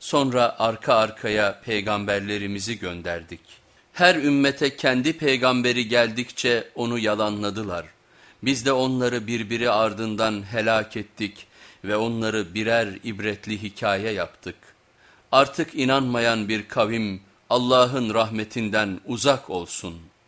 Sonra arka arkaya peygamberlerimizi gönderdik. Her ümmete kendi peygamberi geldikçe onu yalanladılar. Biz de onları birbiri ardından helak ettik ve onları birer ibretli hikaye yaptık. Artık inanmayan bir kavim Allah'ın rahmetinden uzak olsun.''